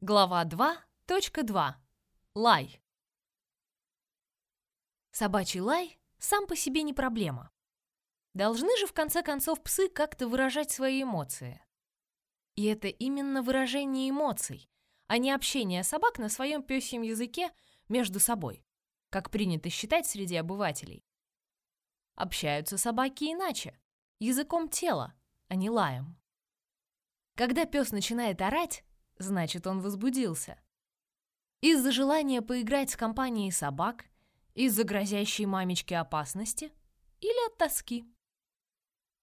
Глава 2.2. Лай. Собачий лай сам по себе не проблема. Должны же в конце концов псы как-то выражать свои эмоции. И это именно выражение эмоций, а не общение собак на своем пёсьем языке между собой, как принято считать среди обывателей. Общаются собаки иначе, языком тела, а не лаем. Когда пес начинает орать, значит, он возбудился. Из-за желания поиграть с компанией собак, из-за грозящей мамечке опасности или от тоски.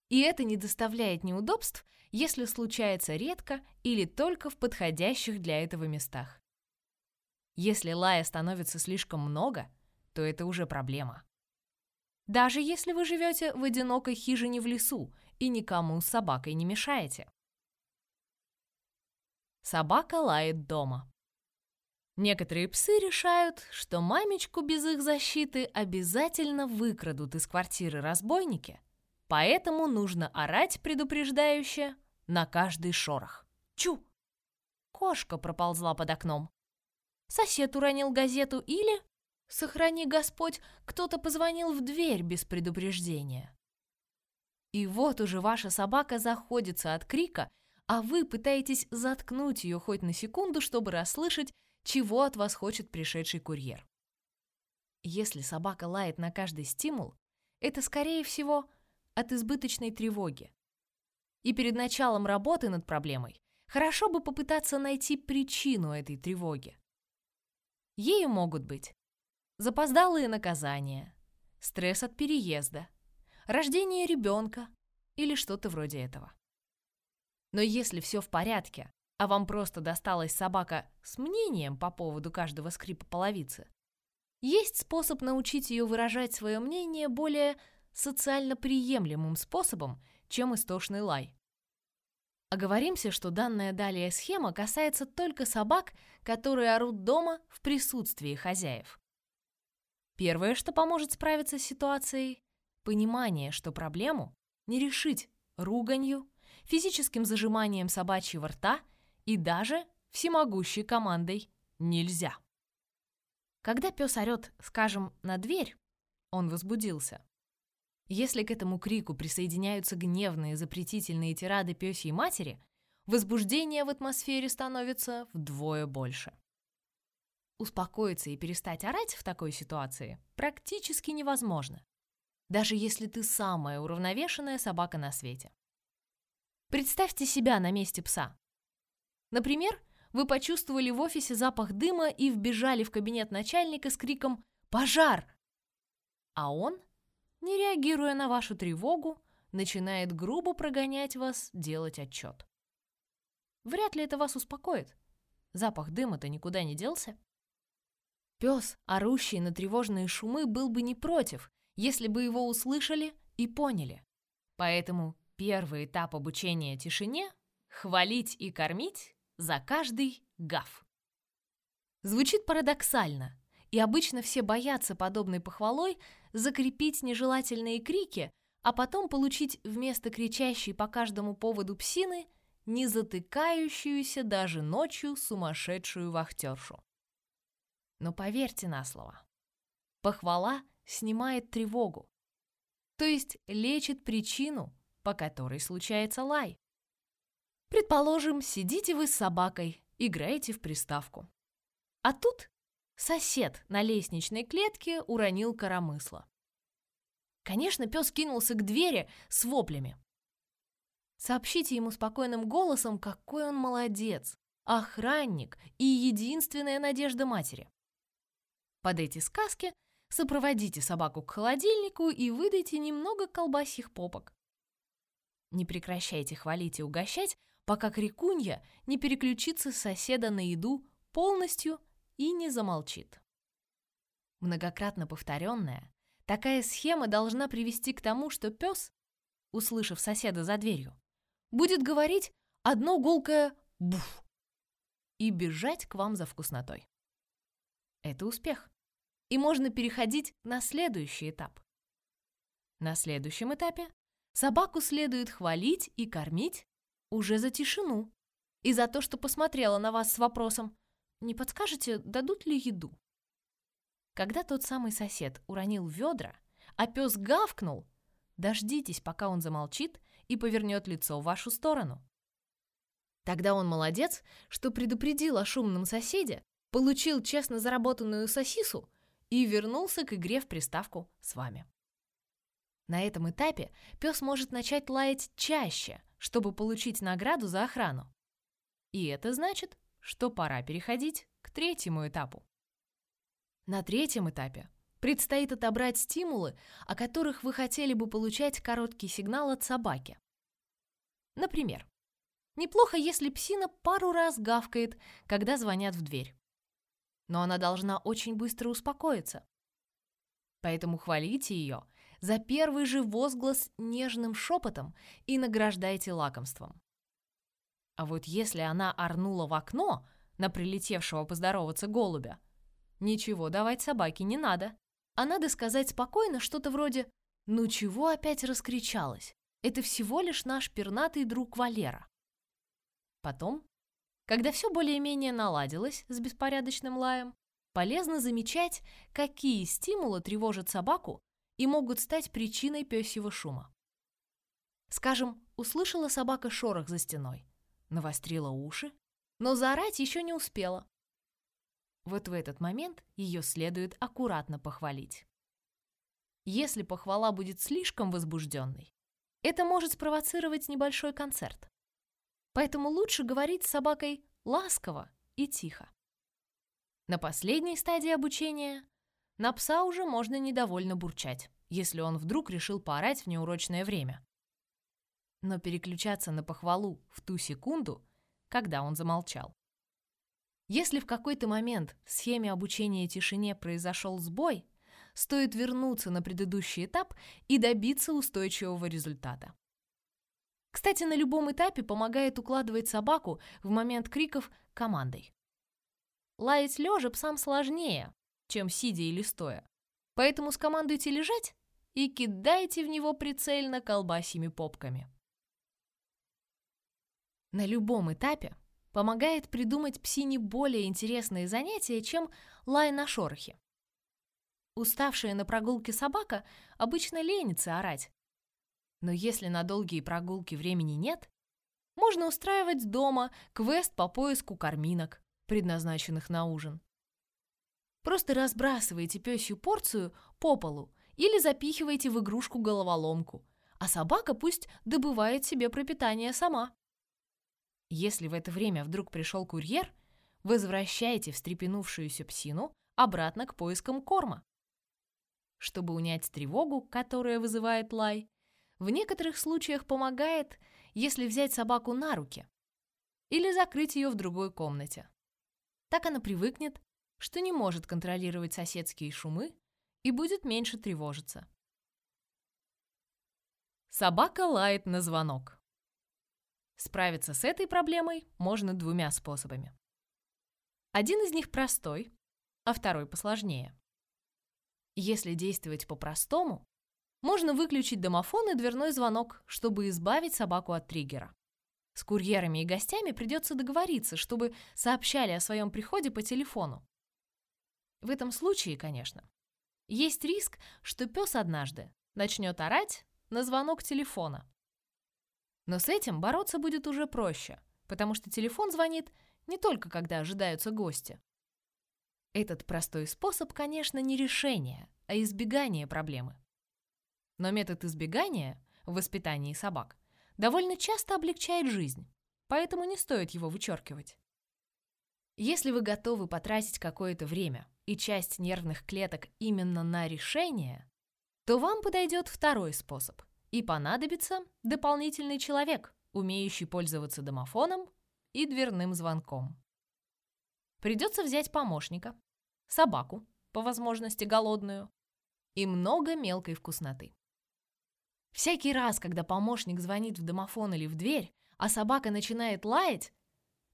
И это не доставляет неудобств, если случается редко или только в подходящих для этого местах. Если лая становится слишком много, то это уже проблема. Даже если вы живете в одинокой хижине в лесу и никому с собакой не мешаете. Собака лает дома. Некоторые псы решают, что мамечку без их защиты обязательно выкрадут из квартиры разбойники, поэтому нужно орать предупреждающе на каждый шорох. Чу! Кошка проползла под окном. Сосед уронил газету или, сохрани Господь, кто-то позвонил в дверь без предупреждения. И вот уже ваша собака заходится от крика а вы пытаетесь заткнуть ее хоть на секунду, чтобы расслышать, чего от вас хочет пришедший курьер. Если собака лает на каждый стимул, это, скорее всего, от избыточной тревоги. И перед началом работы над проблемой хорошо бы попытаться найти причину этой тревоги. Ею могут быть запоздалые наказания, стресс от переезда, рождение ребенка или что-то вроде этого. Но если все в порядке, а вам просто досталась собака с мнением по поводу каждого скрипа половицы, есть способ научить ее выражать свое мнение более социально приемлемым способом, чем истошный лай. Оговоримся, что данная далее схема касается только собак, которые орут дома в присутствии хозяев. Первое, что поможет справиться с ситуацией – понимание, что проблему не решить руганью, физическим зажиманием собачьего рта и даже всемогущей командой «нельзя». Когда пес орет, скажем, на дверь, он возбудился. Если к этому крику присоединяются гневные запретительные тирады пёсьей матери, возбуждение в атмосфере становится вдвое больше. Успокоиться и перестать орать в такой ситуации практически невозможно, даже если ты самая уравновешенная собака на свете. Представьте себя на месте пса. Например, вы почувствовали в офисе запах дыма и вбежали в кабинет начальника с криком «Пожар!». А он, не реагируя на вашу тревогу, начинает грубо прогонять вас делать отчет. Вряд ли это вас успокоит. Запах дыма-то никуда не делся. Пес, орущий на тревожные шумы, был бы не против, если бы его услышали и поняли. Поэтому Первый этап обучения тишине — хвалить и кормить за каждый гав. Звучит парадоксально, и обычно все боятся подобной похвалой закрепить нежелательные крики, а потом получить вместо кричащей по каждому поводу псины не затыкающуюся даже ночью сумасшедшую вахтершу. Но поверьте на слово, похвала снимает тревогу, то есть лечит причину, по которой случается лай. Предположим, сидите вы с собакой, играете в приставку. А тут сосед на лестничной клетке уронил коромысло. Конечно, пес кинулся к двери с воплями. Сообщите ему спокойным голосом, какой он молодец, охранник и единственная надежда матери. Под эти сказки сопроводите собаку к холодильнику и выдайте немного колбасьих попок. Не прекращайте хвалить и угощать, пока крикунья не переключится с соседа на еду полностью и не замолчит. Многократно повторенная, такая схема должна привести к тому, что пес, услышав соседа за дверью, будет говорить одно гулкое «буф» и бежать к вам за вкуснотой. Это успех. И можно переходить на следующий этап. На следующем этапе Собаку следует хвалить и кормить уже за тишину и за то, что посмотрела на вас с вопросом «Не подскажете, дадут ли еду?» Когда тот самый сосед уронил ведра, а пес гавкнул, дождитесь, пока он замолчит и повернет лицо в вашу сторону. Тогда он молодец, что предупредил о шумном соседе, получил честно заработанную сосису и вернулся к игре в приставку с вами. На этом этапе пес может начать лаять чаще, чтобы получить награду за охрану. И это значит, что пора переходить к третьему этапу. На третьем этапе предстоит отобрать стимулы, о которых вы хотели бы получать короткий сигнал от собаки. Например, неплохо, если псина пару раз гавкает, когда звонят в дверь. Но она должна очень быстро успокоиться. Поэтому хвалите ее за первый же возглас нежным шепотом и награждайте лакомством. А вот если она орнула в окно на прилетевшего поздороваться голубя, ничего давать собаке не надо. А надо сказать спокойно что-то вроде «Ну чего опять раскричалась? Это всего лишь наш пернатый друг Валера». Потом, когда все более-менее наладилось с беспорядочным лаем, полезно замечать, какие стимулы тревожат собаку и могут стать причиной пёсьего шума. Скажем, услышала собака шорох за стеной, навострила уши, но заорать еще не успела. Вот в этот момент ее следует аккуратно похвалить. Если похвала будет слишком возбужденной, это может спровоцировать небольшой концерт. Поэтому лучше говорить с собакой ласково и тихо. На последней стадии обучения на пса уже можно недовольно бурчать, если он вдруг решил поорать в неурочное время. Но переключаться на похвалу в ту секунду, когда он замолчал. Если в какой-то момент в схеме обучения тишине произошел сбой, стоит вернуться на предыдущий этап и добиться устойчивого результата. Кстати, на любом этапе помогает укладывать собаку в момент криков командой. Лаять лежа псам сложнее, чем сидя или стоя. Поэтому скомандуйте лежать и кидайте в него прицельно колбасьими попками. На любом этапе помогает придумать псине более интересные занятия, чем лай на шорохе. Уставшая на прогулке собака обычно ленится орать. Но если на долгие прогулки времени нет, можно устраивать дома квест по поиску корминок, предназначенных на ужин. Просто разбрасывайте пёсью порцию по полу или запихивайте в игрушку головоломку, а собака пусть добывает себе пропитание сама. Если в это время вдруг пришел курьер, возвращайте встрепенувшуюся псину обратно к поискам корма. Чтобы унять тревогу, которая вызывает лай, в некоторых случаях помогает, если взять собаку на руки или закрыть ее в другой комнате. Так она привыкнет что не может контролировать соседские шумы и будет меньше тревожиться. Собака лает на звонок. Справиться с этой проблемой можно двумя способами. Один из них простой, а второй посложнее. Если действовать по-простому, можно выключить домофон и дверной звонок, чтобы избавить собаку от триггера. С курьерами и гостями придется договориться, чтобы сообщали о своем приходе по телефону. В этом случае, конечно, есть риск, что пес однажды начнет орать на звонок телефона. Но с этим бороться будет уже проще, потому что телефон звонит не только когда ожидаются гости. Этот простой способ, конечно, не решение, а избегание проблемы. Но метод избегания в воспитании собак довольно часто облегчает жизнь, поэтому не стоит его вычеркивать. Если вы готовы потратить какое-то время и часть нервных клеток именно на решение, то вам подойдет второй способ, и понадобится дополнительный человек, умеющий пользоваться домофоном и дверным звонком. Придется взять помощника, собаку, по возможности голодную, и много мелкой вкусноты. Всякий раз, когда помощник звонит в домофон или в дверь, а собака начинает лаять,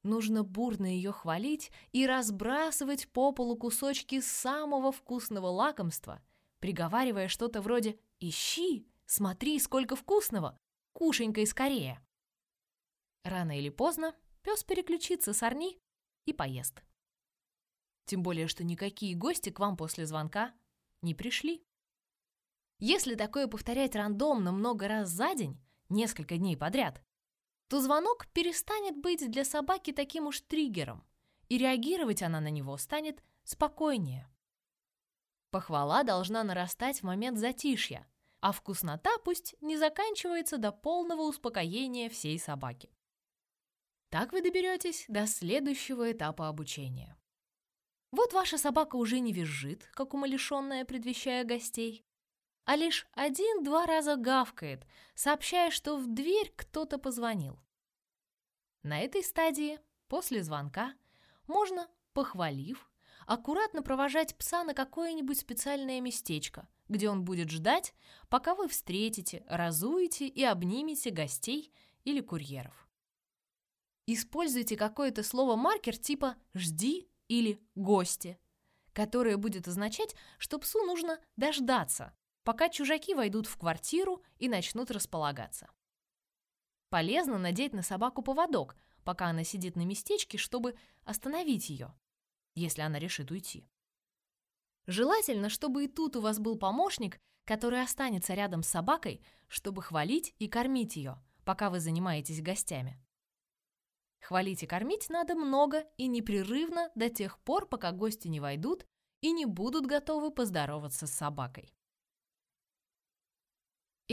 Нужно бурно ее хвалить и разбрасывать по полу кусочки самого вкусного лакомства, приговаривая что-то вроде «Ищи! Смотри, сколько вкусного! Кушенькай скорее!» Рано или поздно пес переключится с орни и поест. Тем более, что никакие гости к вам после звонка не пришли. Если такое повторять рандомно много раз за день, несколько дней подряд, то звонок перестанет быть для собаки таким уж триггером, и реагировать она на него станет спокойнее. Похвала должна нарастать в момент затишья, а вкуснота пусть не заканчивается до полного успокоения всей собаки. Так вы доберетесь до следующего этапа обучения. Вот ваша собака уже не визжит, как умалишенная, предвещая гостей, а лишь один-два раза гавкает, сообщая, что в дверь кто-то позвонил. На этой стадии, после звонка, можно, похвалив, аккуратно провожать пса на какое-нибудь специальное местечко, где он будет ждать, пока вы встретите, разуете и обнимете гостей или курьеров. Используйте какое-то слово-маркер типа «жди» или «гости», которое будет означать, что псу нужно дождаться, пока чужаки войдут в квартиру и начнут располагаться. Полезно надеть на собаку поводок, пока она сидит на местечке, чтобы остановить ее, если она решит уйти. Желательно, чтобы и тут у вас был помощник, который останется рядом с собакой, чтобы хвалить и кормить ее, пока вы занимаетесь гостями. Хвалить и кормить надо много и непрерывно до тех пор, пока гости не войдут и не будут готовы поздороваться с собакой.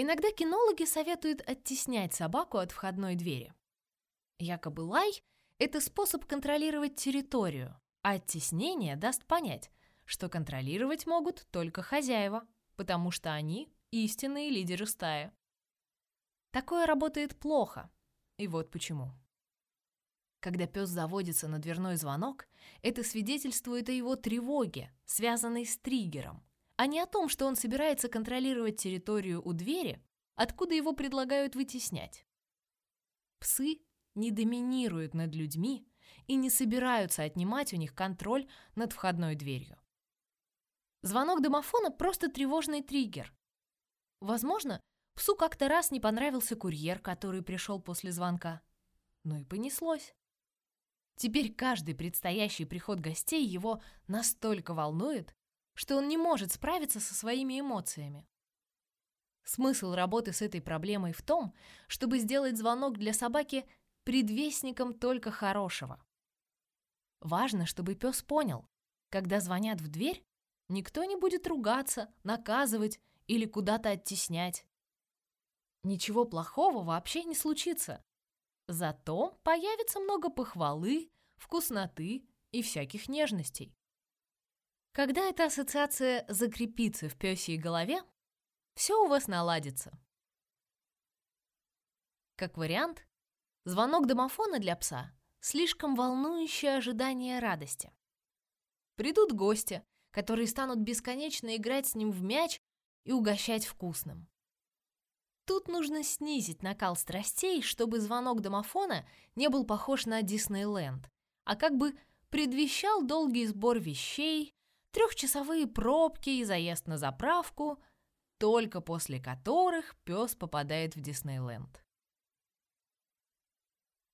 Иногда кинологи советуют оттеснять собаку от входной двери. Якобы лай – это способ контролировать территорию, а оттеснение даст понять, что контролировать могут только хозяева, потому что они – истинные лидеры стаи. Такое работает плохо, и вот почему. Когда пес заводится на дверной звонок, это свидетельствует о его тревоге, связанной с триггером, а не о том, что он собирается контролировать территорию у двери, откуда его предлагают вытеснять. Псы не доминируют над людьми и не собираются отнимать у них контроль над входной дверью. Звонок домофона – просто тревожный триггер. Возможно, псу как-то раз не понравился курьер, который пришел после звонка. Ну и понеслось. Теперь каждый предстоящий приход гостей его настолько волнует, что он не может справиться со своими эмоциями. Смысл работы с этой проблемой в том, чтобы сделать звонок для собаки предвестником только хорошего. Важно, чтобы пес понял, когда звонят в дверь, никто не будет ругаться, наказывать или куда-то оттеснять. Ничего плохого вообще не случится. Зато появится много похвалы, вкусноты и всяких нежностей. Когда эта ассоциация закрепится в пёсьей голове, все у вас наладится. Как вариант, звонок домофона для пса – слишком волнующее ожидание радости. Придут гости, которые станут бесконечно играть с ним в мяч и угощать вкусным. Тут нужно снизить накал страстей, чтобы звонок домофона не был похож на Диснейленд, а как бы предвещал долгий сбор вещей, трехчасовые пробки и заезд на заправку, только после которых пес попадает в Диснейленд.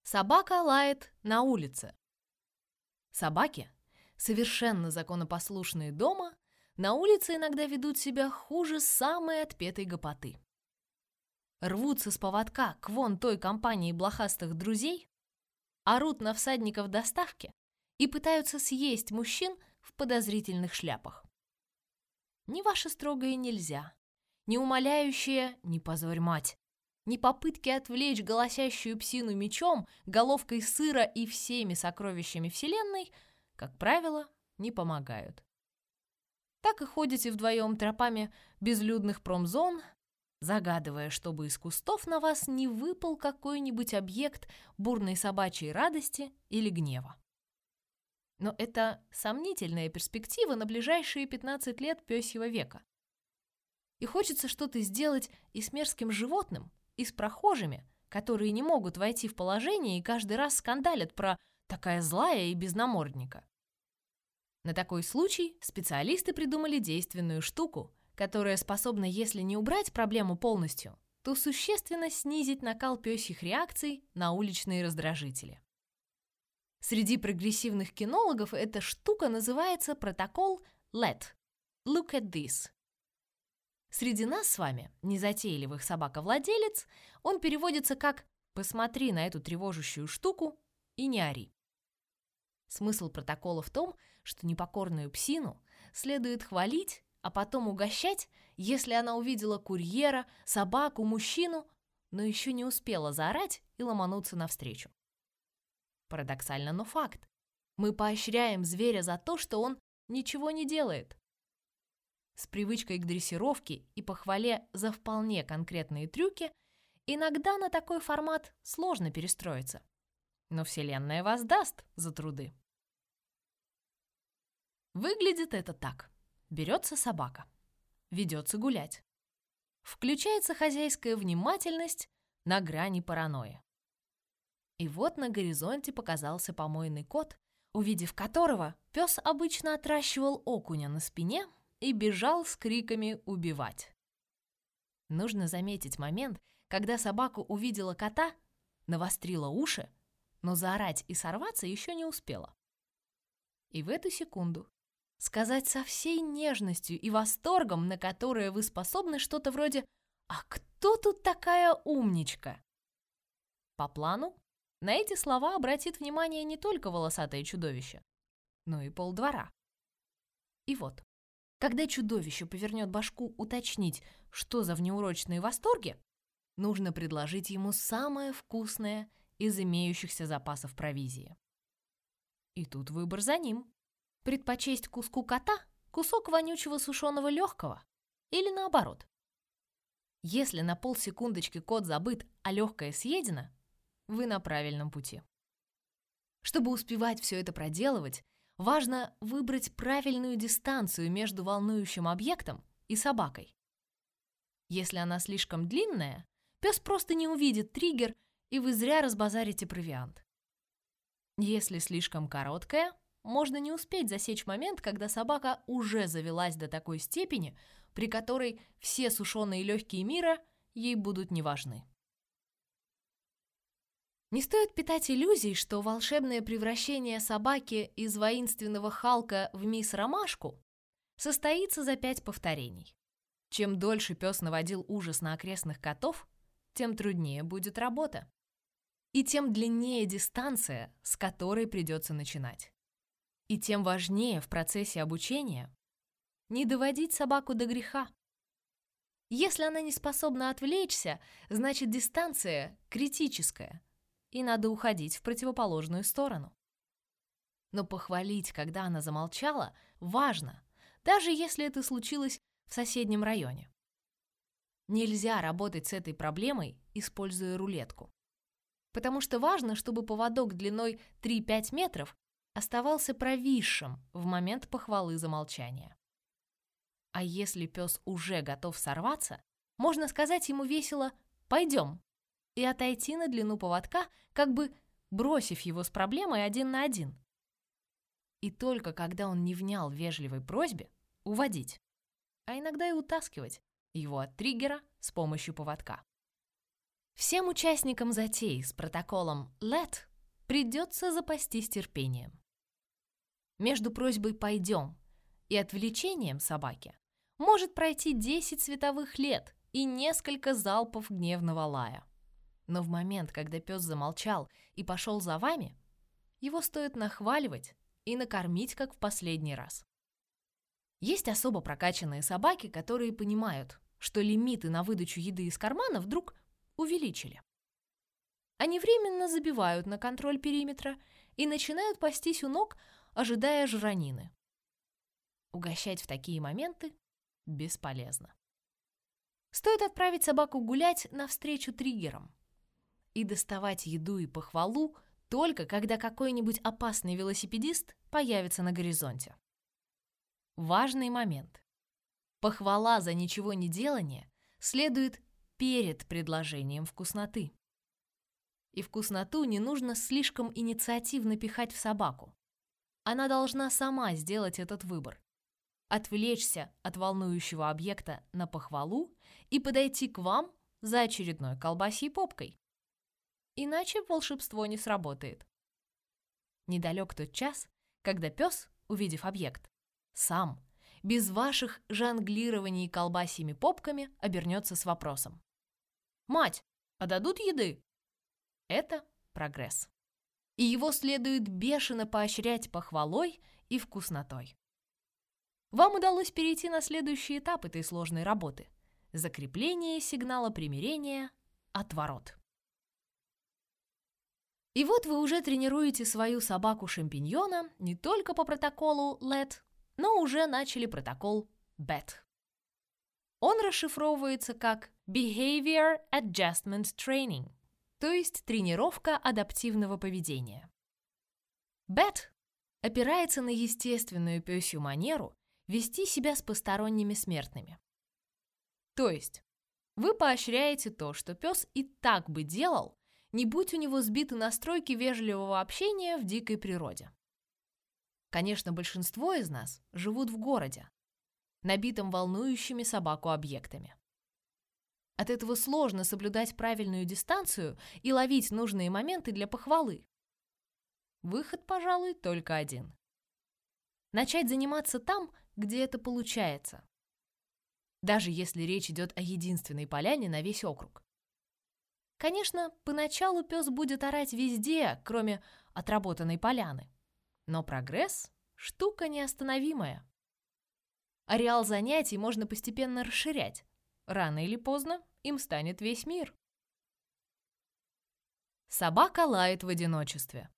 Собака лает на улице. Собаки, совершенно законопослушные дома, на улице иногда ведут себя хуже самой отпетой гопоты. Рвутся с поводка к вон той компании блохастых друзей, орут на всадников доставки и пытаются съесть мужчин, в подозрительных шляпах. Ни ваше строгое нельзя, ни умоляющее «не позорь мать», ни попытки отвлечь голосящую псину мечом, головкой сыра и всеми сокровищами Вселенной, как правило, не помогают. Так и ходите вдвоем тропами безлюдных промзон, загадывая, чтобы из кустов на вас не выпал какой-нибудь объект бурной собачьей радости или гнева. Но это сомнительная перспектива на ближайшие 15 лет пёсьего века. И хочется что-то сделать и с мерзким животным, и с прохожими, которые не могут войти в положение и каждый раз скандалят про «такая злая и без намордника». На такой случай специалисты придумали действенную штуку, которая способна, если не убрать проблему полностью, то существенно снизить накал пёсьих реакций на уличные раздражители. Среди прогрессивных кинологов эта штука называется протокол LET – Look at this. Среди нас с вами, незатейливых собаковладелец, он переводится как «посмотри на эту тревожащую штуку и не ори». Смысл протокола в том, что непокорную псину следует хвалить, а потом угощать, если она увидела курьера, собаку, мужчину, но еще не успела заорать и ломануться навстречу. Парадоксально, но факт. Мы поощряем зверя за то, что он ничего не делает. С привычкой к дрессировке и похвале за вполне конкретные трюки иногда на такой формат сложно перестроиться. Но Вселенная воздаст за труды. Выглядит это так. Берется собака. Ведется гулять. Включается хозяйская внимательность на грани паранойи. И вот на горизонте показался помойный кот, увидев которого, пес обычно отращивал окуня на спине и бежал с криками «убивать». Нужно заметить момент, когда собака увидела кота, навострила уши, но заорать и сорваться еще не успела. И в эту секунду сказать со всей нежностью и восторгом, на которое вы способны что-то вроде «А кто тут такая умничка?» По плану на эти слова обратит внимание не только волосатое чудовище, но и полдвора. И вот, когда чудовище повернет башку уточнить, что за внеурочные восторги, нужно предложить ему самое вкусное из имеющихся запасов провизии. И тут выбор за ним. Предпочесть куску кота кусок вонючего сушеного легкого или наоборот. Если на полсекундочки кот забыт, а легкое съедено, вы на правильном пути. Чтобы успевать все это проделывать, важно выбрать правильную дистанцию между волнующим объектом и собакой. Если она слишком длинная, пес просто не увидит триггер, и вы зря разбазарите провиант. Если слишком короткая, можно не успеть засечь момент, когда собака уже завелась до такой степени, при которой все сушеные легкие мира ей будут не важны. Не стоит питать иллюзий, что волшебное превращение собаки из воинственного Халка в мисс Ромашку состоится за пять повторений. Чем дольше пес наводил ужас на окрестных котов, тем труднее будет работа. И тем длиннее дистанция, с которой придется начинать. И тем важнее в процессе обучения не доводить собаку до греха. Если она не способна отвлечься, значит дистанция критическая – и надо уходить в противоположную сторону. Но похвалить, когда она замолчала, важно, даже если это случилось в соседнем районе. Нельзя работать с этой проблемой, используя рулетку. Потому что важно, чтобы поводок длиной 3-5 метров оставался провисшим в момент похвалы замолчания. А если пес уже готов сорваться, можно сказать ему весело «пойдем», и отойти на длину поводка, как бы бросив его с проблемой один на один. И только когда он не внял вежливой просьбе, уводить, а иногда и утаскивать его от триггера с помощью поводка. Всем участникам затеи с протоколом LET придется запастись терпением. Между просьбой «пойдем» и отвлечением собаки может пройти 10 световых лет и несколько залпов гневного лая. Но в момент, когда пес замолчал и пошел за вами, его стоит нахваливать и накормить, как в последний раз. Есть особо прокачанные собаки, которые понимают, что лимиты на выдачу еды из кармана вдруг увеличили. Они временно забивают на контроль периметра и начинают пастись у ног, ожидая жранины. Угощать в такие моменты бесполезно. Стоит отправить собаку гулять навстречу триггерам и доставать еду и похвалу только когда какой-нибудь опасный велосипедист появится на горизонте. Важный момент. Похвала за ничего не делание следует перед предложением вкусноты. И вкусноту не нужно слишком инициативно пихать в собаку. Она должна сама сделать этот выбор. Отвлечься от волнующего объекта на похвалу и подойти к вам за очередной колбасей попкой. Иначе волшебство не сработает. Недалек тот час, когда пес, увидев объект, сам, без ваших жонглирований колбасьими попками, обернется с вопросом. «Мать, а дадут еды?» Это прогресс. И его следует бешено поощрять похвалой и вкуснотой. Вам удалось перейти на следующий этап этой сложной работы – закрепление сигнала примирения «Отворот». И вот вы уже тренируете свою собаку-шампиньона не только по протоколу LED, но уже начали протокол BET. Он расшифровывается как Behavior Adjustment Training, то есть тренировка адаптивного поведения. BET опирается на естественную пёсью манеру вести себя с посторонними смертными. То есть вы поощряете то, что пес и так бы делал, не будь у него сбиты настройки вежливого общения в дикой природе. Конечно, большинство из нас живут в городе, набитом волнующими собаку объектами. От этого сложно соблюдать правильную дистанцию и ловить нужные моменты для похвалы. Выход, пожалуй, только один. Начать заниматься там, где это получается. Даже если речь идет о единственной поляне на весь округ. Конечно, поначалу пес будет орать везде, кроме отработанной поляны. Но прогресс – штука неостановимая. Ареал занятий можно постепенно расширять. Рано или поздно им станет весь мир. Собака лает в одиночестве.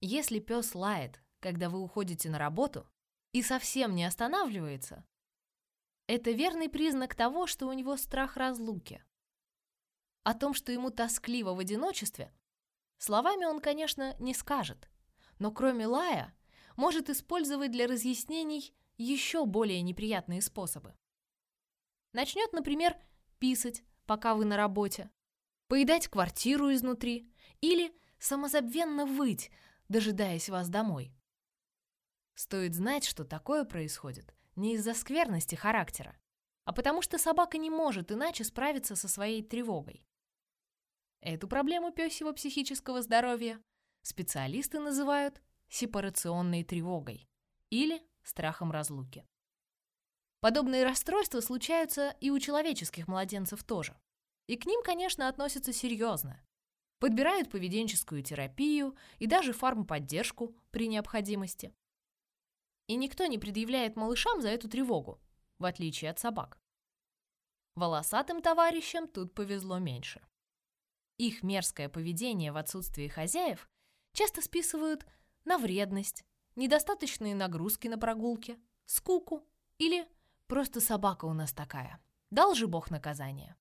Если пес лает, когда вы уходите на работу, и совсем не останавливается, это верный признак того, что у него страх разлуки. О том, что ему тоскливо в одиночестве, словами он, конечно, не скажет, но кроме лая может использовать для разъяснений еще более неприятные способы. Начнет, например, писать, пока вы на работе, поедать квартиру изнутри или самозабвенно выть, дожидаясь вас домой. Стоит знать, что такое происходит не из-за скверности характера, а потому что собака не может иначе справиться со своей тревогой. Эту проблему пёсьего психического здоровья специалисты называют сепарационной тревогой или страхом разлуки. Подобные расстройства случаются и у человеческих младенцев тоже. И к ним, конечно, относятся серьезно. Подбирают поведенческую терапию и даже фармподдержку при необходимости. И никто не предъявляет малышам за эту тревогу, в отличие от собак. Волосатым товарищам тут повезло меньше. Их мерзкое поведение в отсутствии хозяев часто списывают на вредность, недостаточные нагрузки на прогулке, скуку или просто собака у нас такая. Дал же Бог наказание.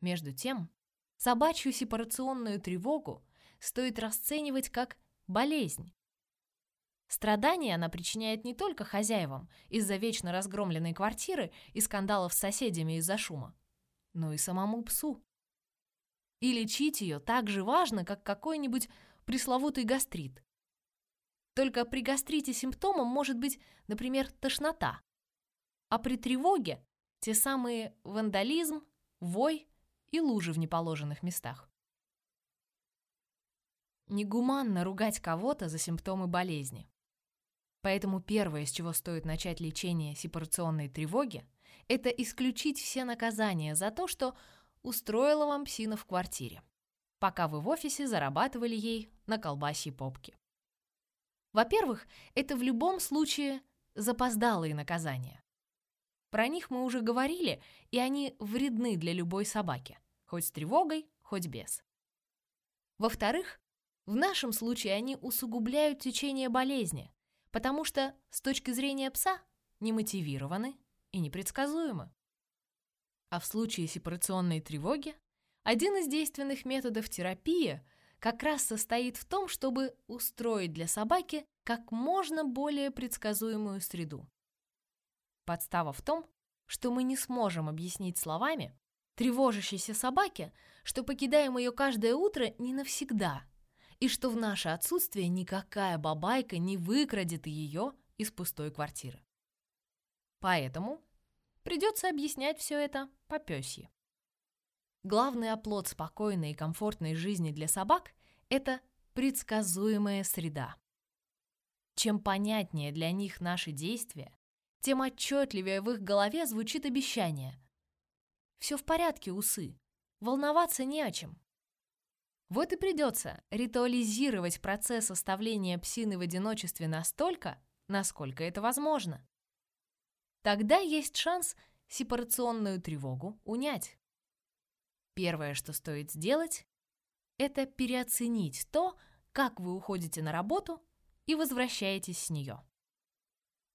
Между тем, собачью сепарационную тревогу стоит расценивать как болезнь, Страдания она причиняет не только хозяевам из-за вечно разгромленной квартиры и скандалов с соседями из-за шума, но и самому псу. И лечить ее так же важно, как какой-нибудь пресловутый гастрит. Только при гастрите симптомом может быть, например, тошнота, а при тревоге те самые вандализм, вой и лужи в неположенных местах. Негуманно ругать кого-то за симптомы болезни. Поэтому первое, с чего стоит начать лечение сепарационной тревоги, это исключить все наказания за то, что устроила вам псина в квартире, пока вы в офисе зарабатывали ей на колбасьей попке. Во-первых, это в любом случае запоздалые наказания. Про них мы уже говорили, и они вредны для любой собаки, хоть с тревогой, хоть без. Во-вторых, в нашем случае они усугубляют течение болезни, потому что с точки зрения пса не мотивированы и непредсказуемы. А в случае сепарационной тревоги один из действенных методов терапии как раз состоит в том, чтобы устроить для собаки как можно более предсказуемую среду. Подстава в том, что мы не сможем объяснить словами тревожащейся собаке, что покидаем ее каждое утро не навсегда – и что в наше отсутствие никакая бабайка не выкрадет ее из пустой квартиры. Поэтому придется объяснять все это по пёсье. Главный оплот спокойной и комфортной жизни для собак – это предсказуемая среда. Чем понятнее для них наши действия, тем отчетливее в их голове звучит обещание. Все в порядке, усы. Волноваться не о чем. Вот и придется ритуализировать процесс оставления псины в одиночестве настолько, насколько это возможно. Тогда есть шанс сепарационную тревогу унять. Первое, что стоит сделать, это переоценить то, как вы уходите на работу и возвращаетесь с нее.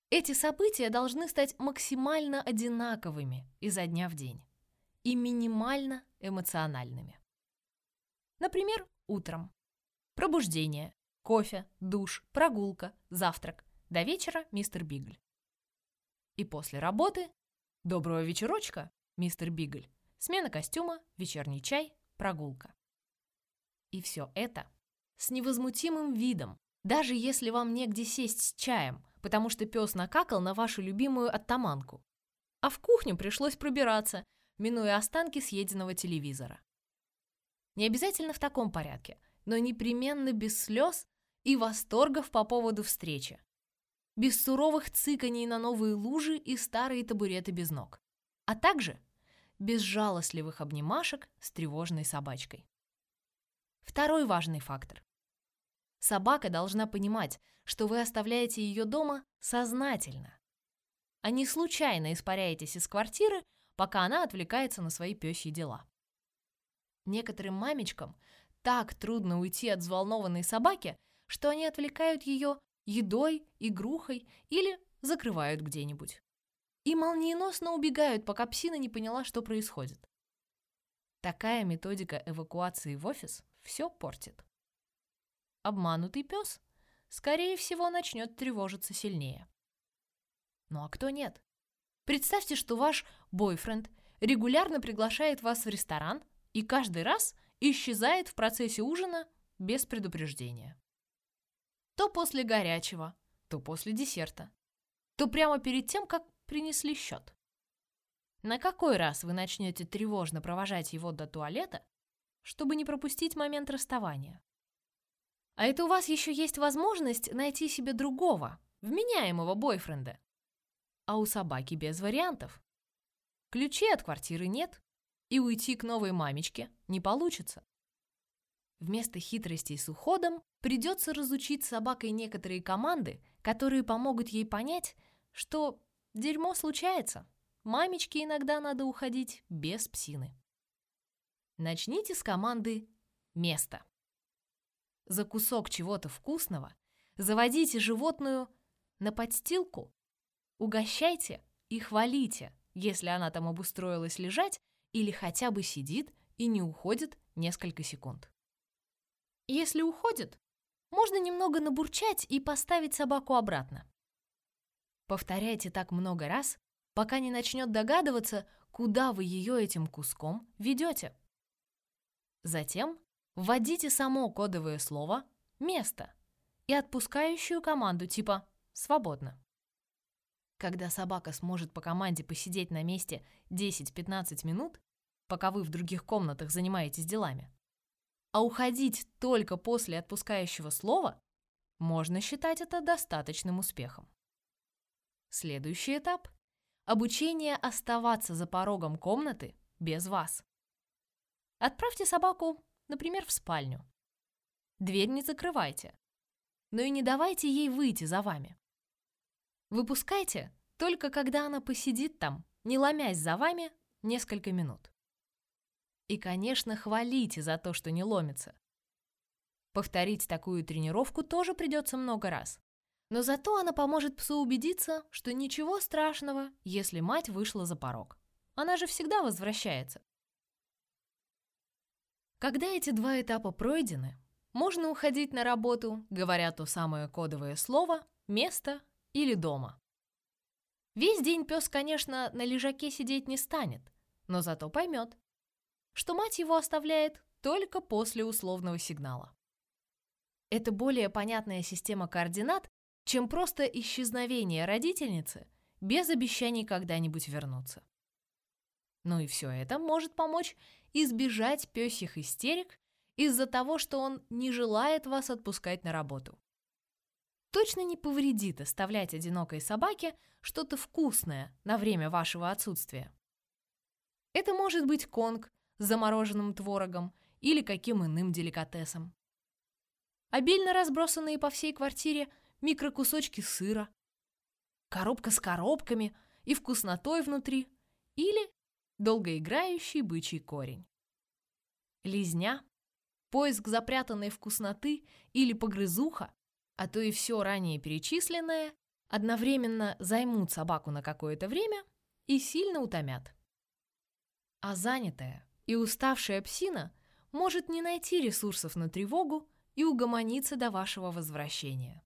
Эти события должны стать максимально одинаковыми изо дня в день и минимально эмоциональными. Например, утром. Пробуждение, кофе, душ, прогулка, завтрак. До вечера мистер Бигль. И после работы доброго вечерочка, мистер Бигль. Смена костюма, вечерний чай, прогулка. И все это с невозмутимым видом, даже если вам негде сесть с чаем, потому что пес накакал на вашу любимую оттаманку. А в кухню пришлось пробираться, минуя останки съеденного телевизора. Не обязательно в таком порядке, но непременно без слез и восторгов по поводу встречи. Без суровых цыканий на новые лужи и старые табуреты без ног. А также без жалостливых обнимашек с тревожной собачкой. Второй важный фактор. Собака должна понимать, что вы оставляете ее дома сознательно, а не случайно испаряетесь из квартиры, пока она отвлекается на свои пёсьи дела. Некоторым мамечкам так трудно уйти от взволнованной собаки, что они отвлекают ее едой, игрухой или закрывают где-нибудь. И молниеносно убегают, пока псина не поняла, что происходит. Такая методика эвакуации в офис все портит. Обманутый пес, скорее всего, начнет тревожиться сильнее. Ну а кто нет? Представьте, что ваш бойфренд регулярно приглашает вас в ресторан и каждый раз исчезает в процессе ужина без предупреждения. То после горячего, то после десерта, то прямо перед тем, как принесли счет. На какой раз вы начнете тревожно провожать его до туалета, чтобы не пропустить момент расставания. А это у вас еще есть возможность найти себе другого, вменяемого бойфренда. А у собаки без вариантов. Ключей от квартиры нет, и уйти к новой мамечке не получится. Вместо хитростей с уходом придется разучить собакой некоторые команды, которые помогут ей понять, что дерьмо случается. Мамечке иногда надо уходить без псины. Начните с команды «Место». За кусок чего-то вкусного заводите животную на подстилку, угощайте и хвалите, если она там обустроилась лежать или хотя бы сидит и не уходит несколько секунд. Если уходит, можно немного набурчать и поставить собаку обратно. Повторяйте так много раз, пока не начнет догадываться, куда вы ее этим куском ведете. Затем вводите само кодовое слово «место» и отпускающую команду типа «свободно». Когда собака сможет по команде посидеть на месте 10-15 минут, пока вы в других комнатах занимаетесь делами, а уходить только после отпускающего слова, можно считать это достаточным успехом. Следующий этап – обучение оставаться за порогом комнаты без вас. Отправьте собаку, например, в спальню. Дверь не закрывайте, но и не давайте ей выйти за вами. Выпускайте только когда она посидит там, не ломясь за вами несколько минут. И, конечно, хвалите за то, что не ломится. Повторить такую тренировку тоже придется много раз. Но зато она поможет псу убедиться, что ничего страшного, если мать вышла за порог. Она же всегда возвращается. Когда эти два этапа пройдены, можно уходить на работу, говоря то самое кодовое слово, место или дома. Весь день пес, конечно, на лежаке сидеть не станет, но зато поймет, что мать его оставляет только после условного сигнала. Это более понятная система координат, чем просто исчезновение родительницы без обещаний когда-нибудь вернуться. Ну и все это может помочь избежать пёсьих истерик из-за того, что он не желает вас отпускать на работу. Точно не повредит оставлять одинокой собаке что-то вкусное на время вашего отсутствия. Это может быть конг замороженным творогом или каким иным деликатесом. Обильно разбросанные по всей квартире микрокусочки сыра, коробка с коробками и вкуснотой внутри или долгоиграющий бычий корень. Лизня, поиск запрятанной вкусноты или погрызуха, а то и все ранее перечисленное, одновременно займут собаку на какое-то время и сильно утомят. А занятая и уставшая псина может не найти ресурсов на тревогу и угомониться до вашего возвращения.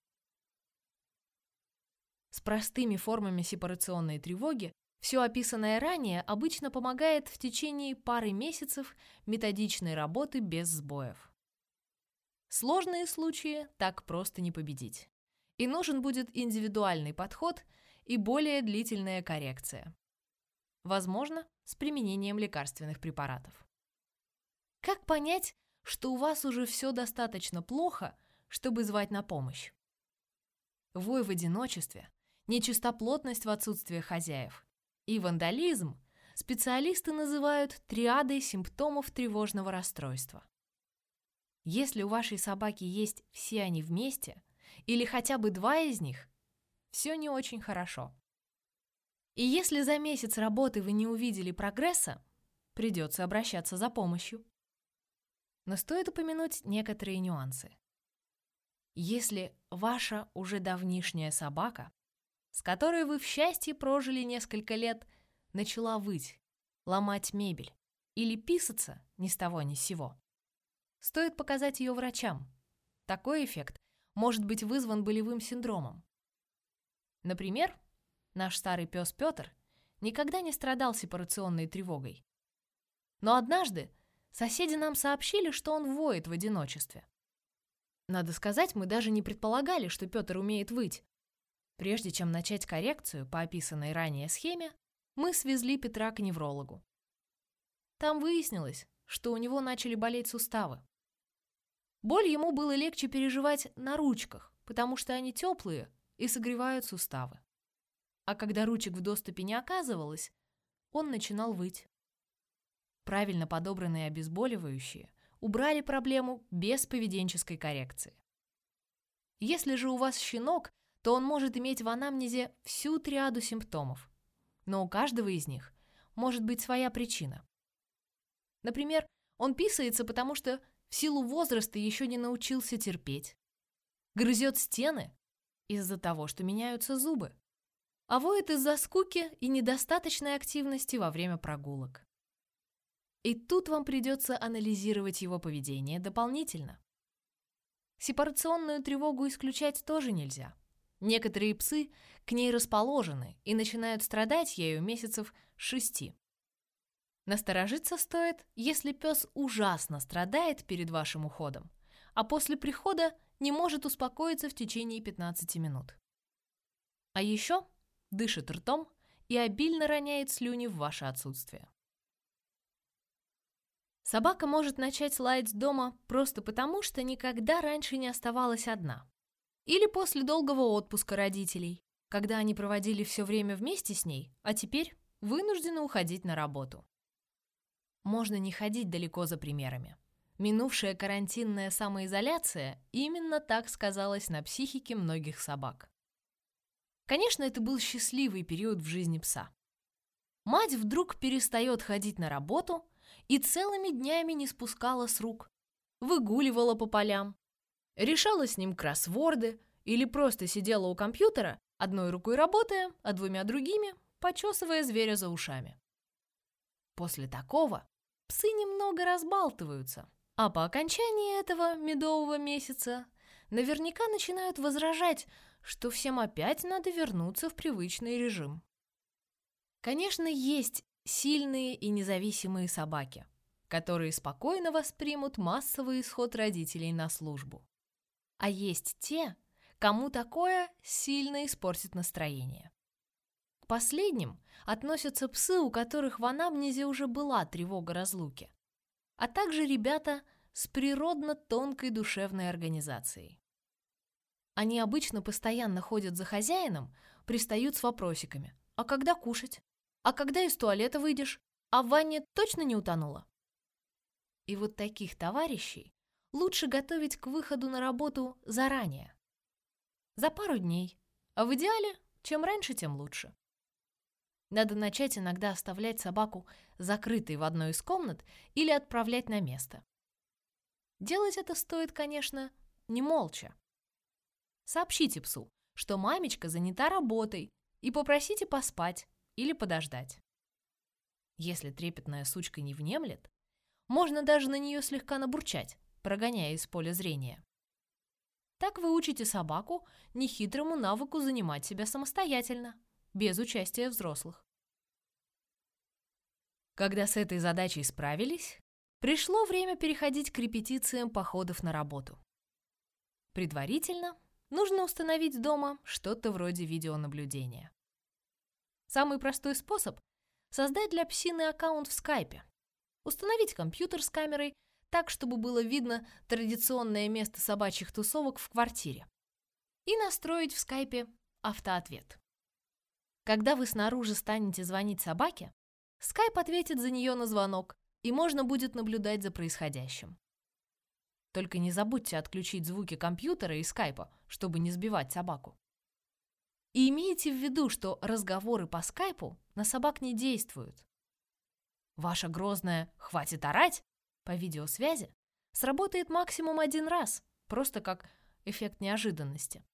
С простыми формами сепарационной тревоги все описанное ранее обычно помогает в течение пары месяцев методичной работы без сбоев. Сложные случаи так просто не победить. И нужен будет индивидуальный подход и более длительная коррекция. Возможно, с применением лекарственных препаратов. Как понять, что у вас уже все достаточно плохо, чтобы звать на помощь? Вой в одиночестве, нечистоплотность в отсутствии хозяев и вандализм специалисты называют триадой симптомов тревожного расстройства. Если у вашей собаки есть все они вместе, или хотя бы два из них, все не очень хорошо. И если за месяц работы вы не увидели прогресса, придется обращаться за помощью. Но стоит упомянуть некоторые нюансы. Если ваша уже давнишняя собака с которой вы в счастье прожили несколько лет, начала выть, ломать мебель или писаться ни с того ни с сего. Стоит показать ее врачам. Такой эффект может быть вызван болевым синдромом. Например, наш старый пес Петр никогда не страдал сепарационной тревогой. Но однажды соседи нам сообщили, что он воет в одиночестве. Надо сказать, мы даже не предполагали, что Петр умеет выть, Прежде чем начать коррекцию по описанной ранее схеме, мы свезли Петра к неврологу. Там выяснилось, что у него начали болеть суставы. Боль ему было легче переживать на ручках, потому что они теплые и согревают суставы. А когда ручек в доступе не оказывалось, он начинал выть. Правильно подобранные обезболивающие убрали проблему без поведенческой коррекции. Если же у вас щенок то он может иметь в анамнезе всю триаду симптомов. Но у каждого из них может быть своя причина. Например, он писается, потому что в силу возраста еще не научился терпеть. Грызет стены из-за того, что меняются зубы. А воет из-за скуки и недостаточной активности во время прогулок. И тут вам придется анализировать его поведение дополнительно. Сепарационную тревогу исключать тоже нельзя. Некоторые псы к ней расположены и начинают страдать ею месяцев шести. Насторожиться стоит, если пес ужасно страдает перед вашим уходом, а после прихода не может успокоиться в течение 15 минут. А еще дышит ртом и обильно роняет слюни в ваше отсутствие. Собака может начать лаять дома просто потому, что никогда раньше не оставалась одна. Или после долгого отпуска родителей, когда они проводили все время вместе с ней, а теперь вынуждены уходить на работу. Можно не ходить далеко за примерами. Минувшая карантинная самоизоляция именно так сказалась на психике многих собак. Конечно, это был счастливый период в жизни пса. Мать вдруг перестает ходить на работу и целыми днями не спускала с рук, выгуливала по полям, решала с ним кроссворды или просто сидела у компьютера, одной рукой работая, а двумя другими почесывая зверя за ушами. После такого псы немного разбалтываются, а по окончании этого медового месяца наверняка начинают возражать, что всем опять надо вернуться в привычный режим. Конечно, есть сильные и независимые собаки, которые спокойно воспримут массовый исход родителей на службу. А есть те, кому такое сильно испортит настроение. К последним относятся псы, у которых в анамнезе уже была тревога разлуки, а также ребята, с природно тонкой душевной организацией. Они обычно постоянно ходят за хозяином, пристают с вопросиками. «А когда кушать? А когда из туалета выйдешь? А в ванне точно не утонула?» И вот таких товарищей лучше готовить к выходу на работу заранее. За пару дней. А в идеале, чем раньше, тем лучше. Надо начать иногда оставлять собаку закрытой в одной из комнат или отправлять на место. Делать это стоит, конечно, не молча. Сообщите псу, что мамечка занята работой, и попросите поспать или подождать. Если трепетная сучка не внемлет, можно даже на нее слегка набурчать, прогоняя из поля зрения. Так вы учите собаку нехитрому навыку занимать себя самостоятельно, без участия взрослых. Когда с этой задачей справились, пришло время переходить к репетициям походов на работу. Предварительно нужно установить дома что-то вроде видеонаблюдения. Самый простой способ – создать для псины аккаунт в скайпе, установить компьютер с камерой так, чтобы было видно традиционное место собачьих тусовок в квартире и настроить в скайпе автоответ. Когда вы снаружи станете звонить собаке, скайп ответит за нее на звонок, и можно будет наблюдать за происходящим. Только не забудьте отключить звуки компьютера и скайпа, чтобы не сбивать собаку. И имейте в виду, что разговоры по скайпу на собак не действуют. Ваша грозная «хватит орать» по видеосвязи сработает максимум один раз, просто как эффект неожиданности.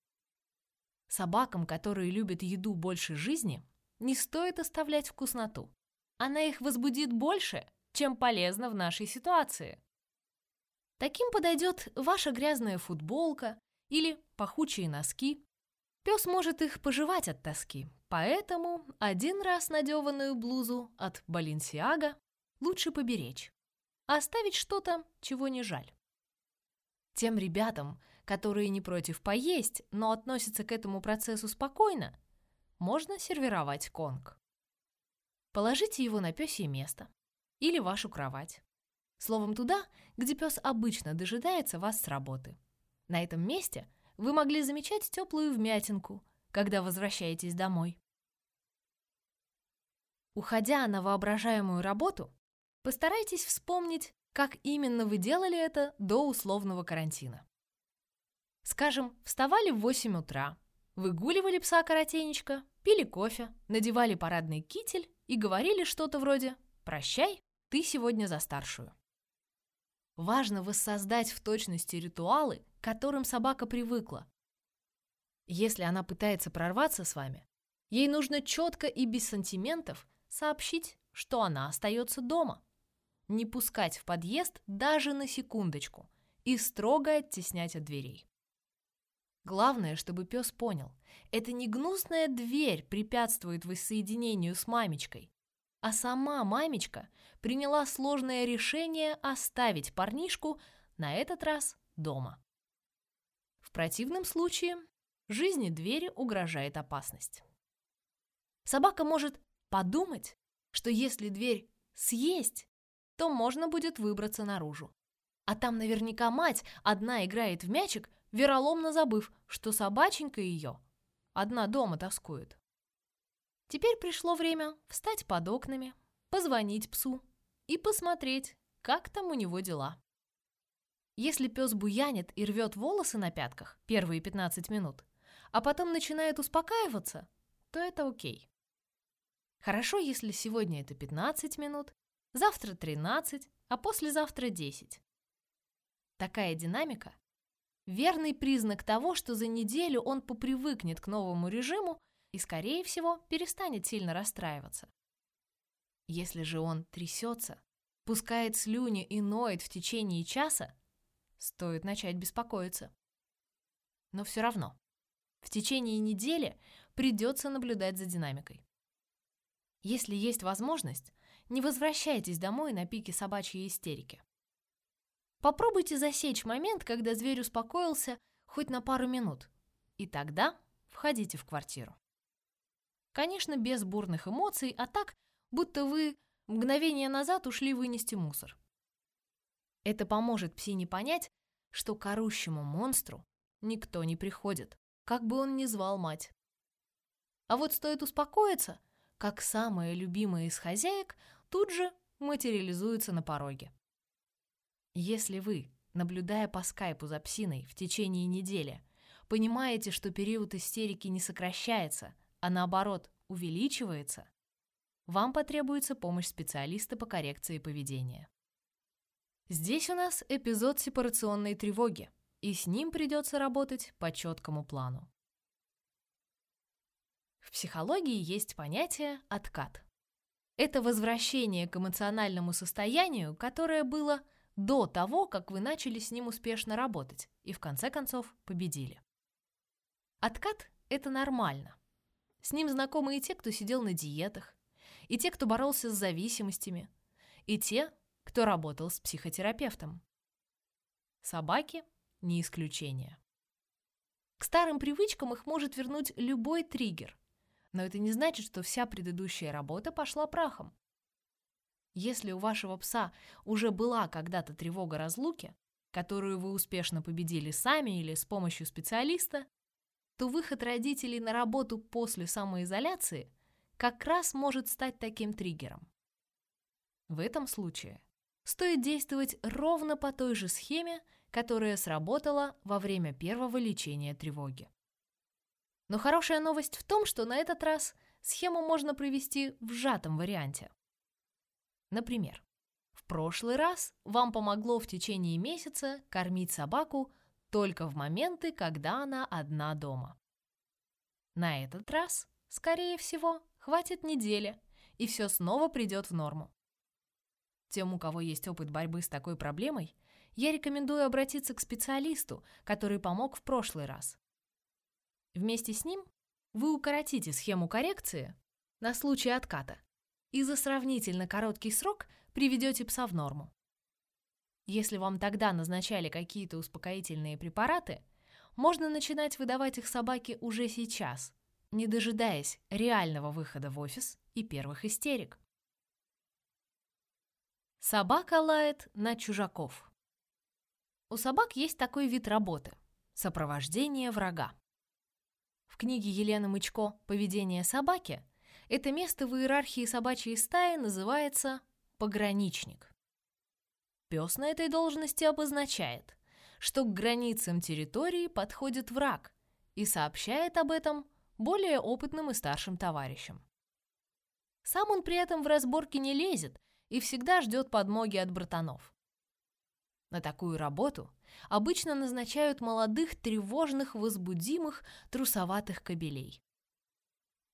Собакам, которые любят еду больше жизни, не стоит оставлять вкусноту. Она их возбудит больше, чем полезно в нашей ситуации. Таким подойдет ваша грязная футболка или пахучие носки. Пес может их пожевать от тоски, поэтому один раз надеванную блузу от Баленсиага лучше поберечь, оставить что-то, чего не жаль. Тем ребятам, которые не против поесть, но относятся к этому процессу спокойно, можно сервировать конг. Положите его на пёсье место или вашу кровать. Словом, туда, где пес обычно дожидается вас с работы. На этом месте вы могли замечать теплую вмятинку, когда возвращаетесь домой. Уходя на воображаемую работу, постарайтесь вспомнить, как именно вы делали это до условного карантина. Скажем, вставали в 8 утра, выгуливали пса коротенечко, пили кофе, надевали парадный китель и говорили что-то вроде «Прощай, ты сегодня за старшую». Важно воссоздать в точности ритуалы, к которым собака привыкла. Если она пытается прорваться с вами, ей нужно четко и без сантиментов сообщить, что она остается дома. Не пускать в подъезд даже на секундочку и строго оттеснять от дверей. Главное, чтобы пес понял, это не гнусная дверь препятствует воссоединению с мамечкой, а сама мамечка приняла сложное решение оставить парнишку на этот раз дома. В противном случае жизни двери угрожает опасность. Собака может подумать, что если дверь съесть, то можно будет выбраться наружу. А там наверняка мать одна играет в мячик, вероломно забыв, что собаченька ее одна дома тоскует. Теперь пришло время встать под окнами, позвонить псу и посмотреть, как там у него дела. Если пес буянит и рвет волосы на пятках первые 15 минут, а потом начинает успокаиваться, то это окей. Хорошо, если сегодня это 15 минут, завтра 13, а послезавтра 10. Такая динамика – верный признак того, что за неделю он попривыкнет к новому режиму и, скорее всего, перестанет сильно расстраиваться. Если же он трясется, пускает слюни и ноет в течение часа, стоит начать беспокоиться. Но все равно, в течение недели придется наблюдать за динамикой. Если есть возможность, не возвращайтесь домой на пике собачьей истерики. Попробуйте засечь момент, когда зверь успокоился хоть на пару минут, и тогда входите в квартиру. Конечно, без бурных эмоций, а так, будто вы мгновение назад ушли вынести мусор. Это поможет псине понять, что к орущему монстру никто не приходит, как бы он ни звал мать. А вот стоит успокоиться, как самая любимая из хозяек тут же материализуется на пороге. Если вы, наблюдая по скайпу за псиной в течение недели, понимаете, что период истерики не сокращается, а наоборот увеличивается, вам потребуется помощь специалиста по коррекции поведения. Здесь у нас эпизод сепарационной тревоги, и с ним придется работать по четкому плану. В психологии есть понятие «откат». Это возвращение к эмоциональному состоянию, которое было до того, как вы начали с ним успешно работать и в конце концов победили. Откат – это нормально. С ним знакомы и те, кто сидел на диетах, и те, кто боролся с зависимостями, и те, кто работал с психотерапевтом. Собаки – не исключение. К старым привычкам их может вернуть любой триггер, но это не значит, что вся предыдущая работа пошла прахом. Если у вашего пса уже была когда-то тревога разлуки, которую вы успешно победили сами или с помощью специалиста, то выход родителей на работу после самоизоляции как раз может стать таким триггером. В этом случае стоит действовать ровно по той же схеме, которая сработала во время первого лечения тревоги. Но хорошая новость в том, что на этот раз схему можно провести в сжатом варианте. Например, в прошлый раз вам помогло в течение месяца кормить собаку только в моменты, когда она одна дома. На этот раз, скорее всего, хватит недели, и все снова придет в норму. Тем, у кого есть опыт борьбы с такой проблемой, я рекомендую обратиться к специалисту, который помог в прошлый раз. Вместе с ним вы укоротите схему коррекции на случай отката и за сравнительно короткий срок приведете пса в норму. Если вам тогда назначали какие-то успокоительные препараты, можно начинать выдавать их собаке уже сейчас, не дожидаясь реального выхода в офис и первых истерик. Собака лает на чужаков. У собак есть такой вид работы – сопровождение врага. В книге Елены Мычко «Поведение собаки» это место в иерархии собачьей стаи называется пограничник. Пес на этой должности обозначает, что к границам территории подходит враг и сообщает об этом более опытным и старшим товарищам. Сам он при этом в разборке не лезет и всегда ждет подмоги от братанов. На такую работу обычно назначают молодых, тревожных, возбудимых, трусоватых кобелей.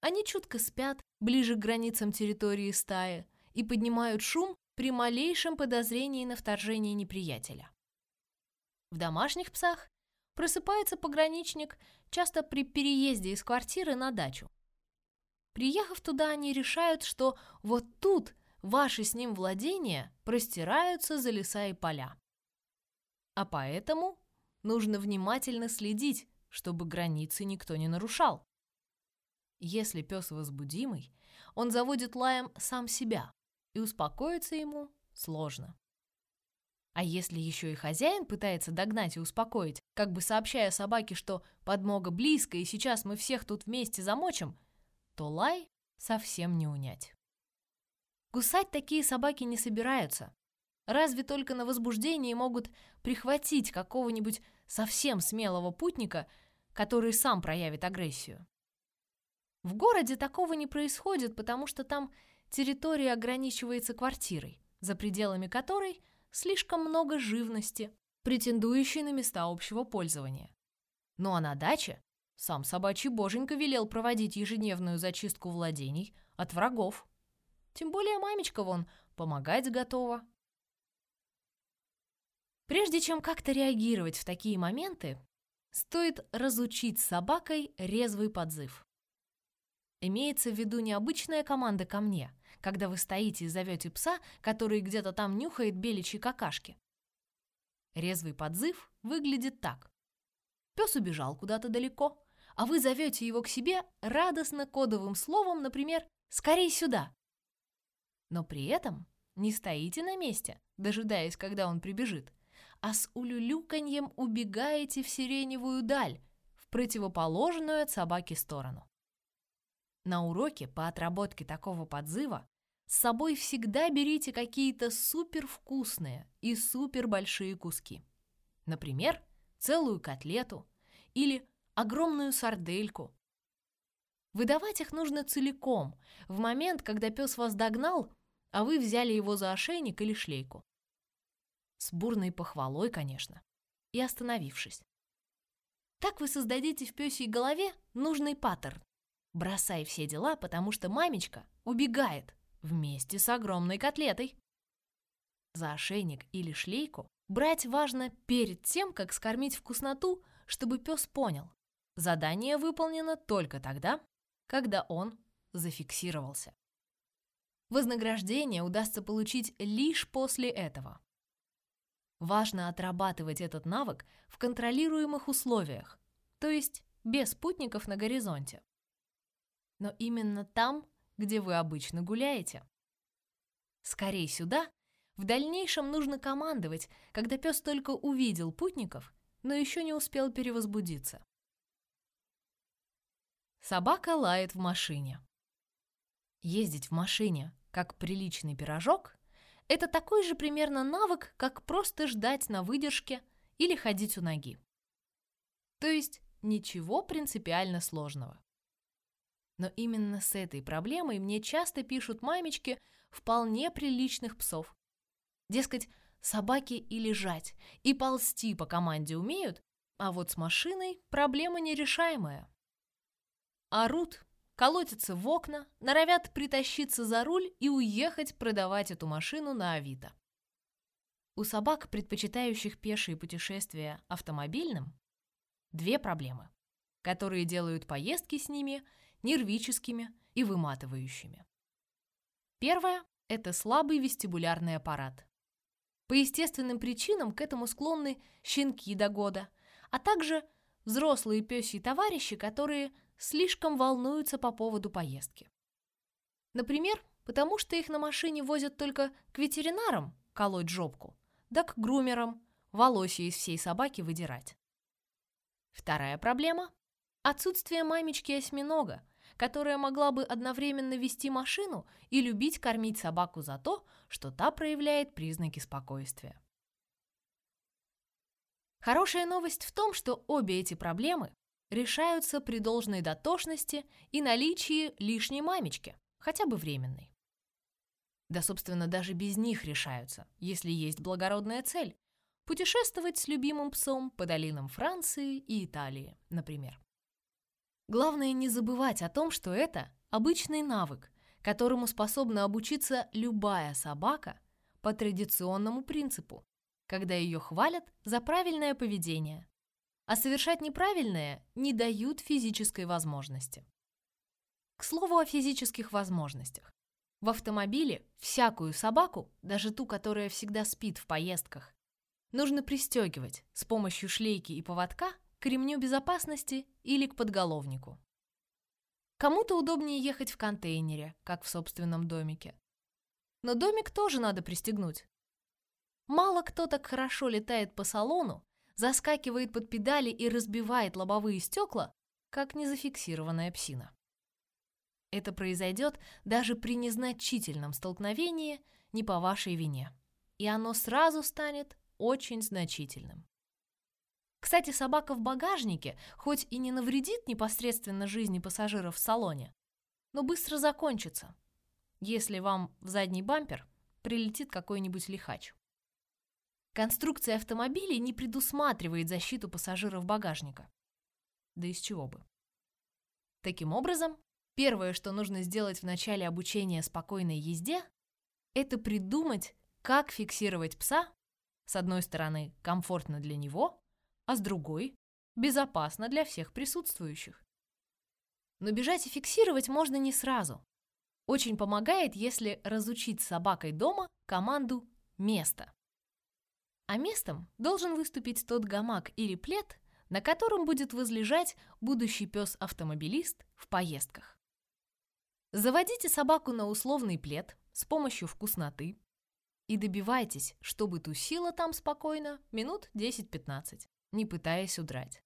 Они чутко спят ближе к границам территории стаи и поднимают шум при малейшем подозрении на вторжение неприятеля. В домашних псах просыпается пограничник часто при переезде из квартиры на дачу. Приехав туда, они решают, что вот тут ваши с ним владения простираются за леса и поля. А поэтому нужно внимательно следить, чтобы границы никто не нарушал. Если пес возбудимый, он заводит лаем сам себя, и успокоиться ему сложно. А если еще и хозяин пытается догнать и успокоить, как бы сообщая собаке, что подмога близко и сейчас мы всех тут вместе замочим, то лай совсем не унять. Кусать такие собаки не собираются, Разве только на возбуждении могут прихватить какого-нибудь совсем смелого путника, который сам проявит агрессию. В городе такого не происходит, потому что там территория ограничивается квартирой, за пределами которой слишком много живности, претендующей на места общего пользования. Ну а на даче сам собачий боженька велел проводить ежедневную зачистку владений от врагов. Тем более мамечка вон помогать готова. Прежде чем как-то реагировать в такие моменты, стоит разучить собакой резвый подзыв. Имеется в виду необычная команда ко мне, когда вы стоите и зовете пса, который где-то там нюхает беличьи какашки. Резвый подзыв выглядит так. Пес убежал куда-то далеко, а вы зовете его к себе радостно кодовым словом, например, «скорей сюда». Но при этом не стоите на месте – дожидаясь, когда он прибежит, а с улюлюканьем убегаете в сиреневую даль, в противоположную от собаки сторону. На уроке по отработке такого подзыва с собой всегда берите какие-то супервкусные и супербольшие куски. Например, целую котлету или огромную сардельку. Выдавать их нужно целиком, в момент, когда пес вас догнал, а вы взяли его за ошейник или шлейку. С бурной похвалой, конечно, и остановившись. Так вы создадите в пёсей голове нужный паттерн. Бросай все дела, потому что мамечка убегает вместе с огромной котлетой. За ошейник или шлейку брать важно перед тем, как скормить вкусноту, чтобы пес понял. Задание выполнено только тогда, когда он зафиксировался. Вознаграждение удастся получить лишь после этого. Важно отрабатывать этот навык в контролируемых условиях, то есть без спутников на горизонте. Но именно там, где вы обычно гуляете. Скорей сюда, в дальнейшем нужно командовать, когда пес только увидел путников, но еще не успел перевозбудиться. Собака лает в машине. Ездить в машине, как приличный пирожок, это такой же примерно навык, как просто ждать на выдержке или ходить у ноги. То есть ничего принципиально сложного. Но именно с этой проблемой мне часто пишут мамечки вполне приличных псов. Дескать, собаки и лежать, и ползти по команде умеют, а вот с машиной проблема нерешаемая. Орут, колотятся в окна, норовят притащиться за руль и уехать продавать эту машину на Авито. У собак, предпочитающих пешие путешествия автомобильным, две проблемы, которые делают поездки с ними нервическими и выматывающими. Первое – это слабый вестибулярный аппарат. По естественным причинам к этому склонны щенки до года, а также взрослые пёсьи товарищи, которые слишком волнуются по поводу поездки. Например, потому что их на машине возят только к ветеринарам колоть жопку, да к грумерам волосья из всей собаки выдирать. Вторая проблема – отсутствие мамечки-осьминога, которая могла бы одновременно вести машину и любить кормить собаку за то, что та проявляет признаки спокойствия. Хорошая новость в том, что обе эти проблемы решаются при должной дотошности и наличии лишней мамечки, хотя бы временной. Да, собственно, даже без них решаются, если есть благородная цель – путешествовать с любимым псом по долинам Франции и Италии, например. Главное не забывать о том, что это обычный навык, которому способна обучиться любая собака по традиционному принципу, когда ее хвалят за правильное поведение, а совершать неправильное не дают физической возможности. К слову о физических возможностях. В автомобиле всякую собаку, даже ту, которая всегда спит в поездках, нужно пристегивать с помощью шлейки и поводка к ремню безопасности или к подголовнику. Кому-то удобнее ехать в контейнере, как в собственном домике. Но домик тоже надо пристегнуть. Мало кто так хорошо летает по салону, заскакивает под педали и разбивает лобовые стекла, как незафиксированная псина. Это произойдет даже при незначительном столкновении не по вашей вине, и оно сразу станет очень значительным. Кстати, собака в багажнике хоть и не навредит непосредственно жизни пассажиров в салоне, но быстро закончится, если вам в задний бампер прилетит какой-нибудь лихач. Конструкция автомобилей не предусматривает защиту пассажиров багажника. Да из чего бы. Таким образом, первое, что нужно сделать в начале обучения спокойной езде, это придумать, как фиксировать пса, с одной стороны, комфортно для него, а с другой – безопасно для всех присутствующих. Но бежать и фиксировать можно не сразу. Очень помогает, если разучить собакой дома команду «место». А местом должен выступить тот гамак или плед, на котором будет возлежать будущий пес-автомобилист в поездках. Заводите собаку на условный плед с помощью вкусноты. и добивайтесь, чтобы тусила там спокойно минут 10-15, не пытаясь удрать.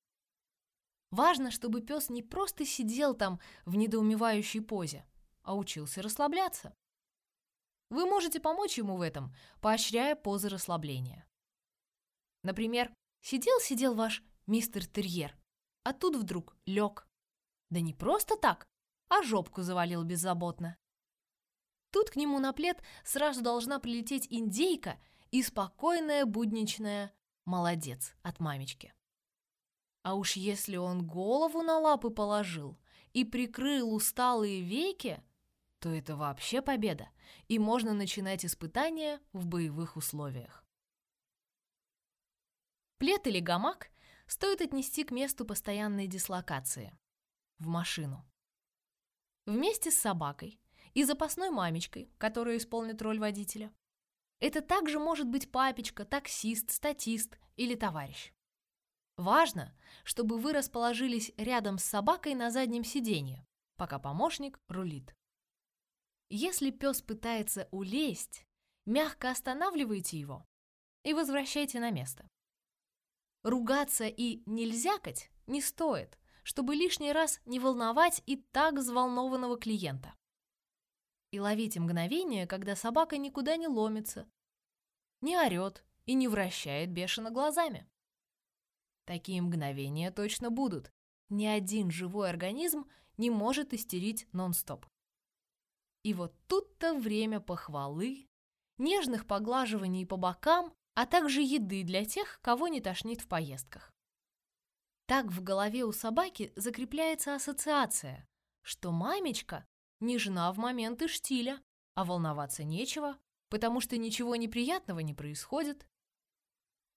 Важно, чтобы пес не просто сидел там в недоумевающей позе, а учился расслабляться. Вы можете помочь ему в этом, поощряя позы расслабления. Например, сидел-сидел ваш мистер Терьер, а тут вдруг лег. Да не просто так, а жопку завалил беззаботно. Тут к нему на плед сразу должна прилететь индейка и спокойная будничная «молодец» от мамечки. А уж если он голову на лапы положил и прикрыл усталые веки, то это вообще победа, и можно начинать испытания в боевых условиях. Плед или гамак стоит отнести к месту постоянной дислокации – в машину. Вместе с собакой и запасной мамечкой, которая исполнит роль водителя. Это также может быть папечка, таксист, статист или товарищ. Важно, чтобы вы расположились рядом с собакой на заднем сиденье, пока помощник рулит. Если пес пытается улезть, мягко останавливайте его и возвращайте на место. Ругаться и нельзякать не стоит, чтобы лишний раз не волновать и так взволнованного клиента. И ловите мгновение, когда собака никуда не ломится, не орет и не вращает бешено глазами. Такие мгновения точно будут. Ни один живой организм не может истерить нон-стоп. И вот тут-то время похвалы, нежных поглаживаний по бокам, а также еды для тех, кого не тошнит в поездках. Так в голове у собаки закрепляется ассоциация, что мамечка нежна в моменты штиля, а волноваться нечего, потому что ничего неприятного не происходит.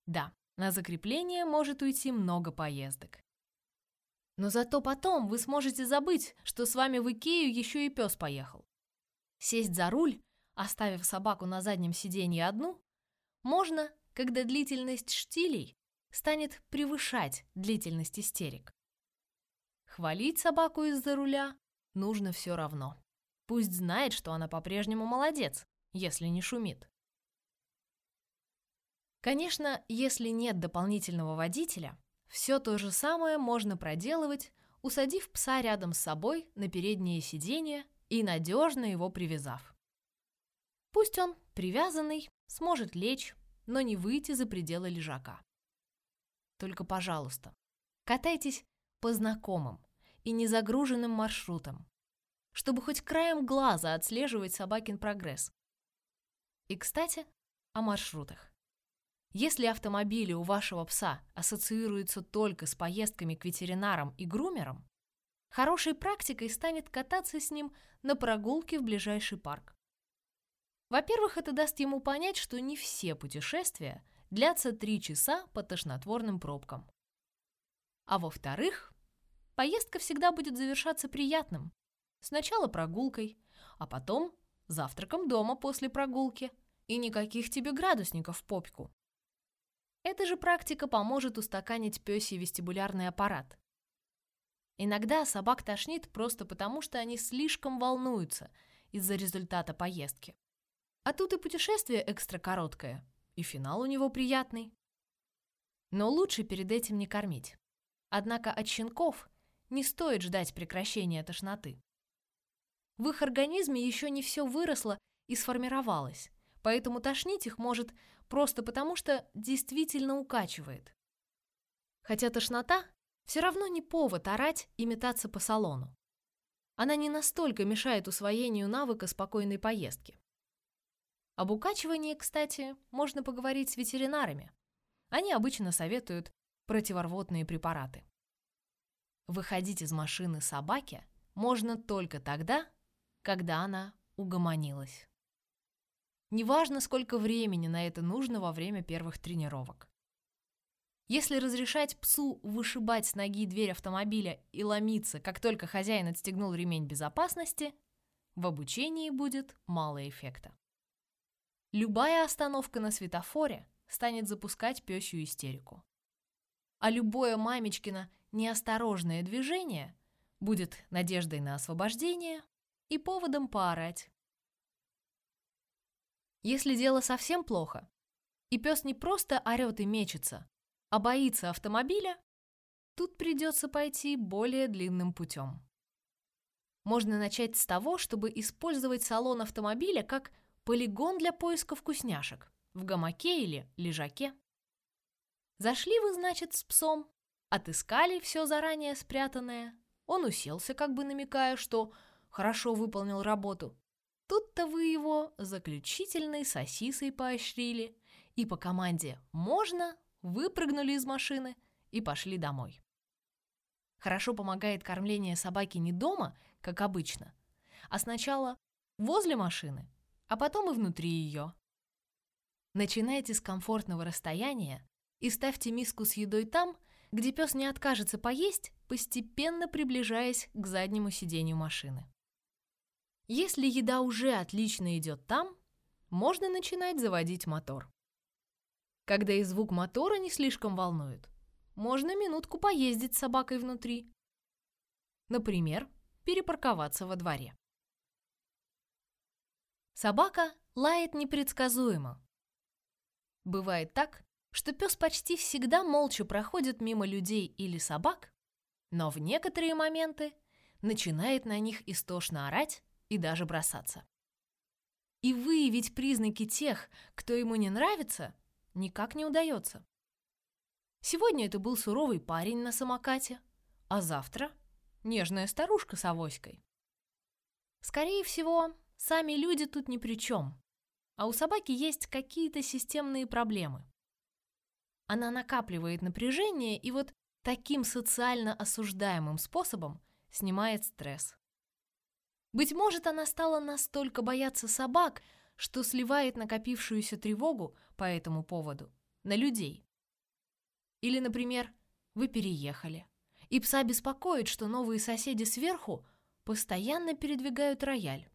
Да, на закрепление может уйти много поездок. Но зато потом вы сможете забыть, что с вами в Икею еще и пес поехал. Сесть за руль, оставив собаку на заднем сиденье одну, можно, когда длительность штилей станет превышать длительность истерик. Хвалить собаку из-за руля нужно все равно. Пусть знает, что она по-прежнему молодец, если не шумит. Конечно, если нет дополнительного водителя, все то же самое можно проделывать, усадив пса рядом с собой на переднее сиденье и надежно его привязав. Пусть он, привязанный, сможет лечь, но не выйти за пределы лежака. Только, пожалуйста, катайтесь по знакомым и незагруженным маршрутам, чтобы хоть краем глаза отслеживать собакин прогресс. И, кстати, о маршрутах. Если автомобили у вашего пса ассоциируются только с поездками к ветеринарам и грумерам, Хорошей практикой станет кататься с ним на прогулке в ближайший парк. Во-первых, это даст ему понять, что не все путешествия длятся три часа по тошнотворным пробкам. А во-вторых, поездка всегда будет завершаться приятным. Сначала прогулкой, а потом завтраком дома после прогулки и никаких тебе градусников в попку. Эта же практика поможет устаканить пёсий вестибулярный аппарат, Иногда собак тошнит просто потому, что они слишком волнуются из-за результата поездки. А тут и путешествие экстра короткое, и финал у него приятный. Но лучше перед этим не кормить. Однако от щенков не стоит ждать прекращения тошноты. В их организме еще не все выросло и сформировалось, поэтому тошнить их может просто потому, что действительно укачивает. Хотя тошнота все равно не повод орать и метаться по салону. Она не настолько мешает усвоению навыка спокойной поездки. Об укачивании, кстати, можно поговорить с ветеринарами. Они обычно советуют противорвотные препараты. Выходить из машины собаке можно только тогда, когда она угомонилась. Неважно, сколько времени на это нужно во время первых тренировок. Если разрешать псу вышибать с ноги дверь автомобиля и ломиться, как только хозяин отстегнул ремень безопасности, в обучении будет мало эффекта. Любая остановка на светофоре станет запускать пёсью истерику. А любое мамечкино неосторожное движение будет надеждой на освобождение и поводом поорать. Если дело совсем плохо, и пес не просто орет и мечется, а боится автомобиля, тут придется пойти более длинным путем. Можно начать с того, чтобы использовать салон автомобиля как полигон для поиска вкусняшек в гамаке или лежаке. Зашли вы, значит, с псом, отыскали все заранее спрятанное. Он уселся, как бы намекая, что хорошо выполнил работу. Тут-то вы его заключительной сосисой поощрили и по команде «можно» выпрыгнули из машины и пошли домой. Хорошо помогает кормление собаки не дома, как обычно, а сначала возле машины, а потом и внутри ее. Начинайте с комфортного расстояния и ставьте миску с едой там, где пес не откажется поесть, постепенно приближаясь к заднему сиденью машины. Если еда уже отлично идет там, можно начинать заводить мотор. Когда и звук мотора не слишком волнует, можно минутку поездить с собакой внутри. Например, перепарковаться во дворе. Собака лает непредсказуемо. Бывает так, что пес почти всегда молча проходит мимо людей или собак, но в некоторые моменты начинает на них истошно орать и даже бросаться. И выявить признаки тех, кто ему не нравится, никак не удается. Сегодня это был суровый парень на самокате, а завтра — нежная старушка с авоськой. Скорее всего, сами люди тут ни при чем, а у собаки есть какие-то системные проблемы. Она накапливает напряжение и вот таким социально осуждаемым способом снимает стресс. Быть может, она стала настолько бояться собак, что сливает накопившуюся тревогу по этому поводу на людей. Или, например, вы переехали, и пса беспокоит, что новые соседи сверху постоянно передвигают рояль.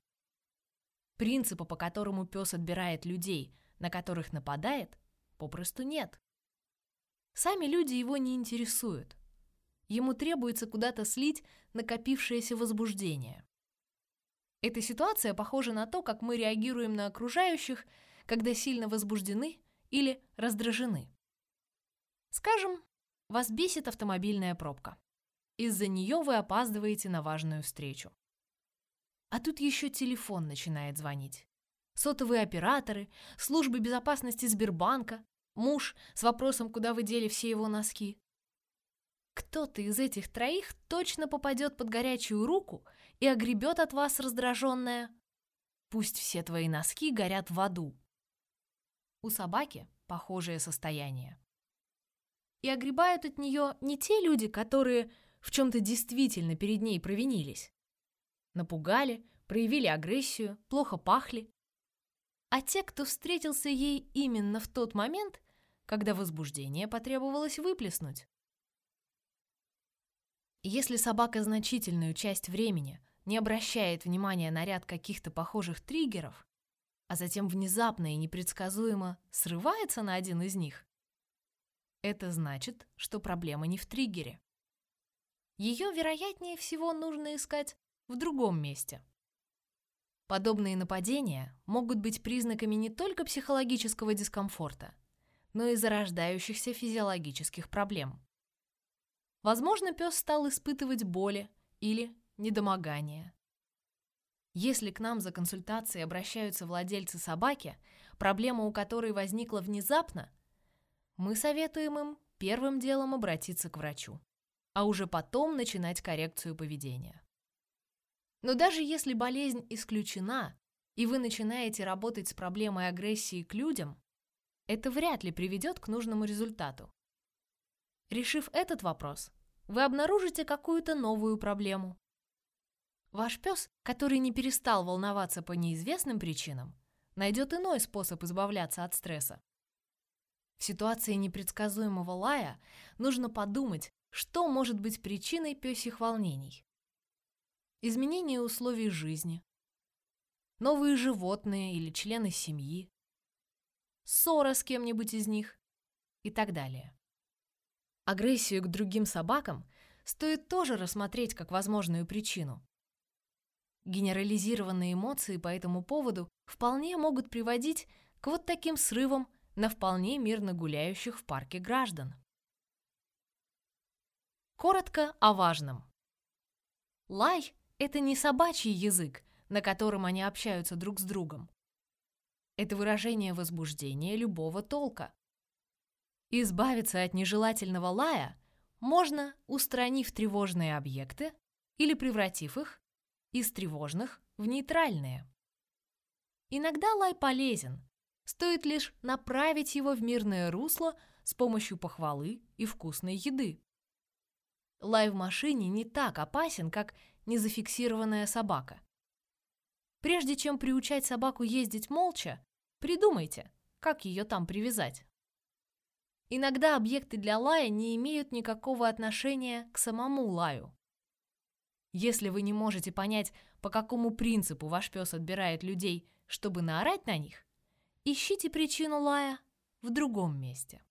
Принципа, по которому пес отбирает людей, на которых нападает, попросту нет. Сами люди его не интересуют. Ему требуется куда-то слить накопившееся возбуждение. Эта ситуация похожа на то, как мы реагируем на окружающих, когда сильно возбуждены или раздражены. Скажем, вас бесит автомобильная пробка. Из-за нее вы опаздываете на важную встречу. А тут еще телефон начинает звонить. Сотовые операторы, службы безопасности Сбербанка, муж с вопросом, куда вы дели все его носки. Кто-то из этих троих точно попадет под горячую руку и огребет от вас раздраженное. Пусть все твои носки горят в аду. У собаки похожее состояние и огребают от нее не те люди, которые в чем-то действительно перед ней провинились. Напугали, проявили агрессию, плохо пахли. А те, кто встретился ей именно в тот момент, когда возбуждение потребовалось выплеснуть. Если собака значительную часть времени не обращает внимания на ряд каких-то похожих триггеров, а затем внезапно и непредсказуемо срывается на один из них, это значит, что проблема не в триггере. Ее, вероятнее всего, нужно искать в другом месте. Подобные нападения могут быть признаками не только психологического дискомфорта, но и зарождающихся физиологических проблем. Возможно, пес стал испытывать боли или недомогание. Если к нам за консультацией обращаются владельцы собаки, проблема у которой возникла внезапно, мы советуем им первым делом обратиться к врачу, а уже потом начинать коррекцию поведения. Но даже если болезнь исключена, и вы начинаете работать с проблемой агрессии к людям, это вряд ли приведет к нужному результату. Решив этот вопрос, вы обнаружите какую-то новую проблему. Ваш пес, который не перестал волноваться по неизвестным причинам, найдет иной способ избавляться от стресса. В ситуации непредсказуемого лая нужно подумать, что может быть причиной пёсих волнений. Изменение условий жизни, новые животные или члены семьи, ссора с кем-нибудь из них и так далее. Агрессию к другим собакам стоит тоже рассмотреть как возможную причину. Генерализированные эмоции по этому поводу вполне могут приводить к вот таким срывам на вполне мирно гуляющих в парке граждан. Коротко о важном. Лай – это не собачий язык, на котором они общаются друг с другом. Это выражение возбуждения любого толка. Избавиться от нежелательного лая можно, устранив тревожные объекты или превратив их из тревожных в нейтральные. Иногда лай полезен, стоит лишь направить его в мирное русло с помощью похвалы и вкусной еды. Лай в машине не так опасен, как незафиксированная собака. Прежде чем приучать собаку ездить молча, придумайте, как ее там привязать. Иногда объекты для лая не имеют никакого отношения к самому лаю. Если вы не можете понять, по какому принципу ваш пес отбирает людей, чтобы наорать на них, ищите причину лая в другом месте.